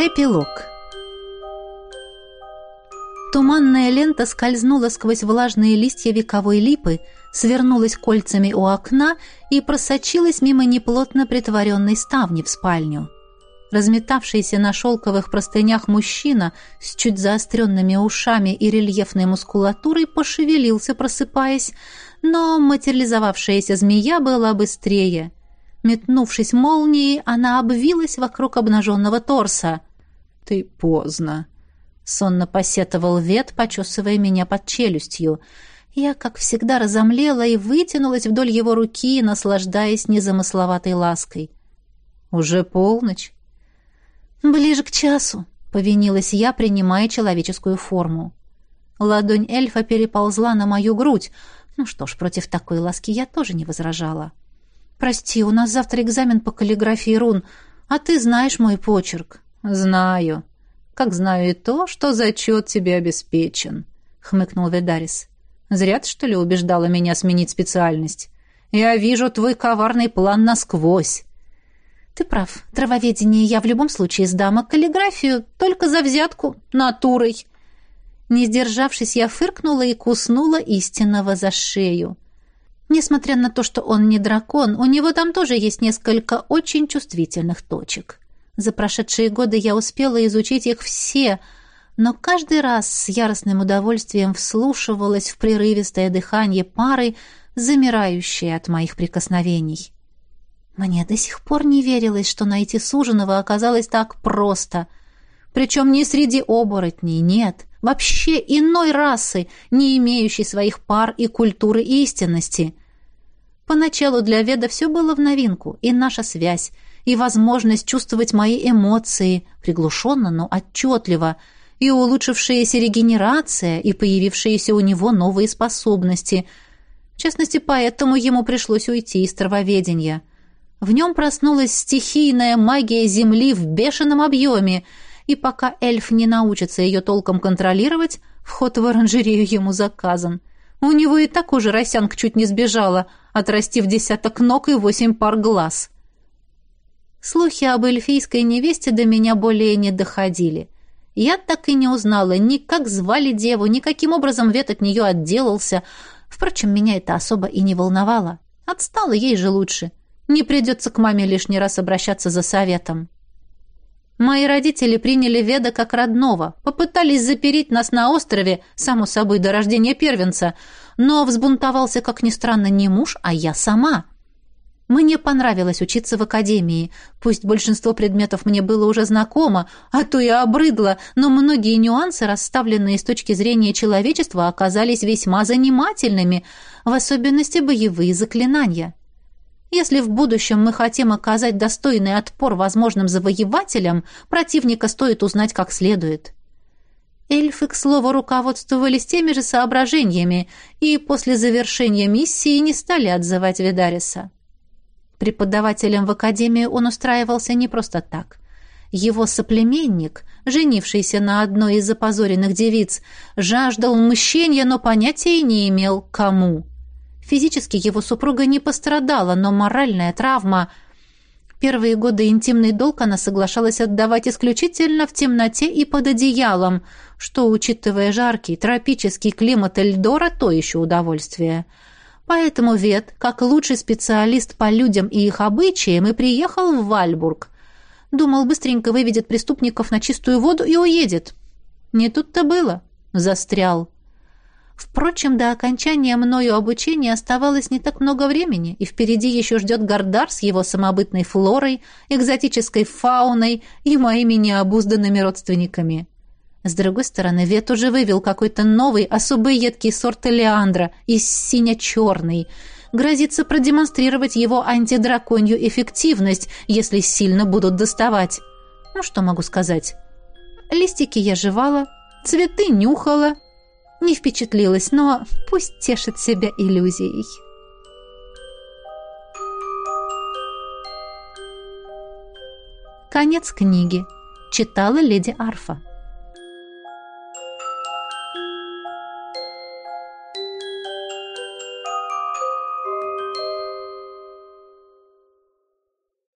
Эпилог Туманная лента скользнула сквозь влажные листья вековой липы, свернулась кольцами у окна и просочилась мимо неплотно притворенной ставни в спальню. Разметавшийся на шелковых простынях мужчина с чуть заостренными ушами и рельефной мускулатурой пошевелился, просыпаясь, но материализовавшаяся змея была быстрее. Метнувшись молнией, она обвилась вокруг обнаженного торса. «Ты поздно», — сонно посетовал Вет, почесывая меня под челюстью. Я, как всегда, разомлела и вытянулась вдоль его руки, наслаждаясь незамысловатой лаской. «Уже полночь?» «Ближе к часу», — повинилась я, принимая человеческую форму. Ладонь эльфа переползла на мою грудь. Ну что ж, против такой ласки я тоже не возражала. «Прости, у нас завтра экзамен по каллиграфии рун, а ты знаешь мой почерк». «Знаю. Как знаю и то, что зачет тебе обеспечен», — хмыкнул Ведарис. «Зря ты, что ли, убеждала меня сменить специальность? Я вижу твой коварный план насквозь». Ты прав. Травоведение я в любом случае сдам, а каллиграфию только за взятку натурой. Не сдержавшись, я фыркнула и куснула истинного за шею. Несмотря на то, что он не дракон, у него там тоже есть несколько очень чувствительных точек. За прошедшие годы я успела изучить их все, но каждый раз с яростным удовольствием вслушивалась в прерывистое дыхание пары, замирающее от моих прикосновений. Мне до сих пор не верилось, что найти суженого оказалось так просто. Причем не среди оборотней, нет, вообще иной расы, не имеющей своих пар и культуры истинности. Поначалу для Веда все было в новинку, и наша связь, и возможность чувствовать мои эмоции, приглушенно, но отчетливо, и улучшившаяся регенерация, и появившиеся у него новые способности. В частности, поэтому ему пришлось уйти из травоведения — в нем проснулась стихийная магия Земли в бешеном объеме, и пока эльф не научится ее толком контролировать, вход в оранжерею ему заказан. У него и так уже росянка чуть не сбежала, отрастив десяток ног и восемь пар глаз. Слухи об эльфийской невесте до меня более не доходили. Я так и не узнала ни как звали деву, ни каким образом Вет от нее отделался. Впрочем, меня это особо и не волновало. Отстала ей же лучше. — не придется к маме лишний раз обращаться за советом. Мои родители приняли Веда как родного, попытались запереть нас на острове, само собой, до рождения первенца, но взбунтовался, как ни странно, не муж, а я сама. Мне понравилось учиться в академии. Пусть большинство предметов мне было уже знакомо, а то и обрыдло, но многие нюансы, расставленные с точки зрения человечества, оказались весьма занимательными, в особенности боевые заклинания. Если в будущем мы хотим оказать достойный отпор возможным завоевателям, противника стоит узнать как следует. Эльфы, к слову, руководствовались теми же соображениями и после завершения миссии не стали отзывать Видариса. Преподавателем в академии он устраивался не просто так. Его соплеменник, женившийся на одной из запозоренных девиц, жаждал мщения, но понятия не имел, кому. Физически его супруга не пострадала, но моральная травма... Первые годы интимный долг она соглашалась отдавать исключительно в темноте и под одеялом, что, учитывая жаркий тропический климат Эльдора, то еще удовольствие. Поэтому Вет, как лучший специалист по людям и их обычаям, и приехал в Вальбург. Думал, быстренько выведет преступников на чистую воду и уедет. Не тут-то было. Застрял. Впрочем, до окончания мною обучения оставалось не так много времени, и впереди еще ждет Гардар с его самобытной флорой, экзотической фауной и моими необузданными родственниками. С другой стороны, Вет уже вывел какой-то новый, особо едкий сорт элеандра, из сине-черный. Грозится продемонстрировать его антидраконью эффективность, если сильно будут доставать. Ну, что могу сказать? Листики я жевала, цветы нюхала, не впечатлилась, но пусть тешит себя иллюзией. Конец книги. Читала леди Арфа.